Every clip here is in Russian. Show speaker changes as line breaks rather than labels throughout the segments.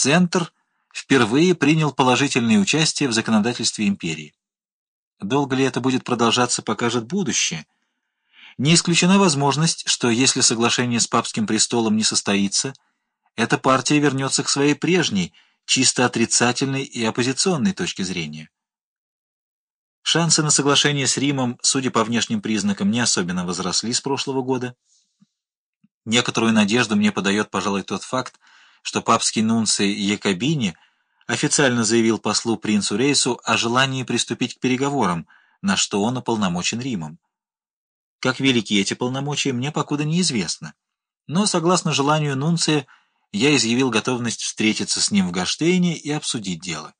Центр впервые принял положительное участие в законодательстве империи. Долго ли это будет продолжаться, покажет будущее. Не исключена возможность, что если соглашение с папским престолом не состоится, эта партия вернется к своей прежней, чисто отрицательной и оппозиционной точке зрения. Шансы на соглашение с Римом, судя по внешним признакам, не особенно возросли с прошлого года. Некоторую надежду мне подает, пожалуй, тот факт, что папский нунций Якобини официально заявил послу принцу Рейсу о желании приступить к переговорам, на что он уполномочен Римом. Как велики эти полномочия, мне покуда неизвестно. Но, согласно желанию нунция, я изъявил готовность встретиться с ним в Гаштейне и обсудить дело.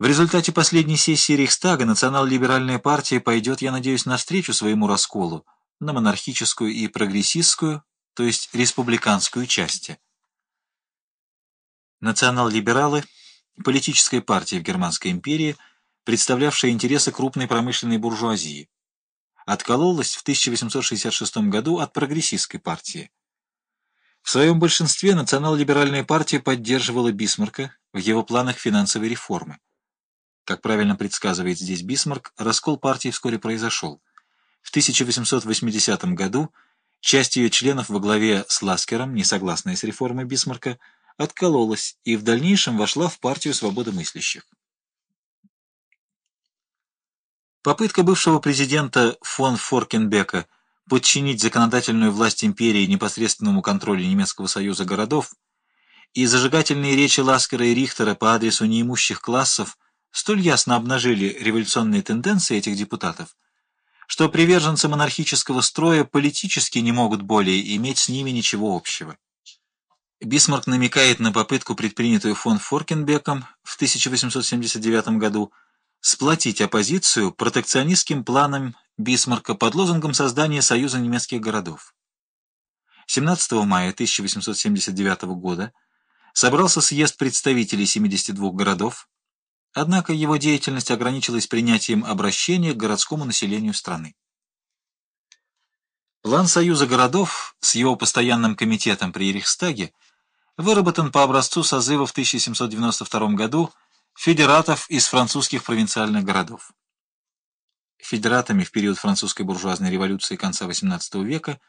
В результате последней сессии Рейхстага национал-либеральная партия пойдет, я надеюсь, навстречу своему расколу на монархическую и прогрессистскую, то есть республиканскую части. Национал-либералы – политическая партия в Германской империи, представлявшая интересы крупной промышленной буржуазии. Откололась в 1866 году от прогрессистской партии. В своем большинстве национал-либеральная партия поддерживала Бисмарка в его планах финансовой реформы. Как правильно предсказывает здесь Бисмарк, раскол партии вскоре произошел. В 1880 году Часть ее членов во главе с Ласкером, не согласная с реформой Бисмарка, откололась и в дальнейшем вошла в партию свободомыслящих. Попытка бывшего президента фон Форкенбека подчинить законодательную власть империи непосредственному контролю немецкого союза городов и зажигательные речи Ласкера и Рихтера по адресу неимущих классов столь ясно обнажили революционные тенденции этих депутатов, что приверженцы монархического строя политически не могут более иметь с ними ничего общего. Бисмарк намекает на попытку, предпринятую фон Форкенбеком в 1879 году, сплотить оппозицию протекционистским планом Бисмарка под лозунгом создания Союза немецких городов. 17 мая 1879 года собрался съезд представителей 72 городов, Однако его деятельность ограничилась принятием обращения к городскому населению страны. План Союза городов с его постоянным комитетом при Рейхстаге выработан по образцу созыва в 1792 году федератов из французских провинциальных городов. Федератами в период французской буржуазной революции конца XVIII века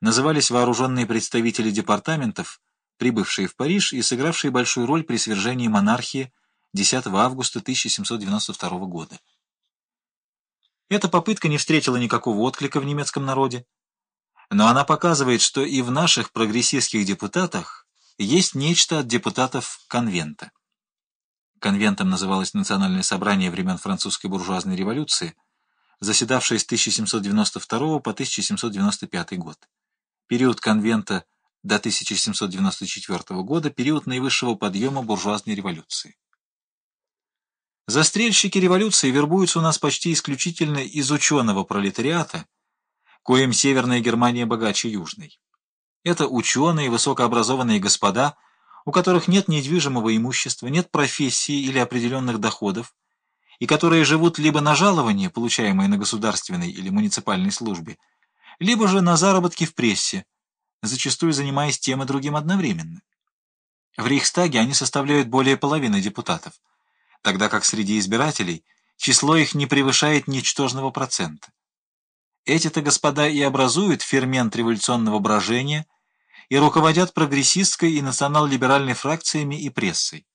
назывались вооруженные представители департаментов, прибывшие в Париж и сыгравшие большую роль при свержении монархии 10 августа 1792 года. Эта попытка не встретила никакого отклика в немецком народе, но она показывает, что и в наших прогрессистских депутатах есть нечто от депутатов конвента. Конвентом называлось Национальное собрание времен французской буржуазной революции, заседавшее с 1792 по 1795 год. Период конвента до 1794 года – период наивысшего подъема буржуазной революции. Застрельщики революции вербуются у нас почти исключительно из ученого пролетариата, коим Северная Германия богаче Южной. Это ученые, высокообразованные господа, у которых нет недвижимого имущества, нет профессии или определенных доходов, и которые живут либо на жалование, получаемое на государственной или муниципальной службе, либо же на заработки в прессе, зачастую занимаясь тем и другим одновременно. В Рейхстаге они составляют более половины депутатов – тогда как среди избирателей число их не превышает ничтожного процента. Эти-то господа и образуют фермент революционного брожения и руководят прогрессистской и национал-либеральной фракциями и прессой.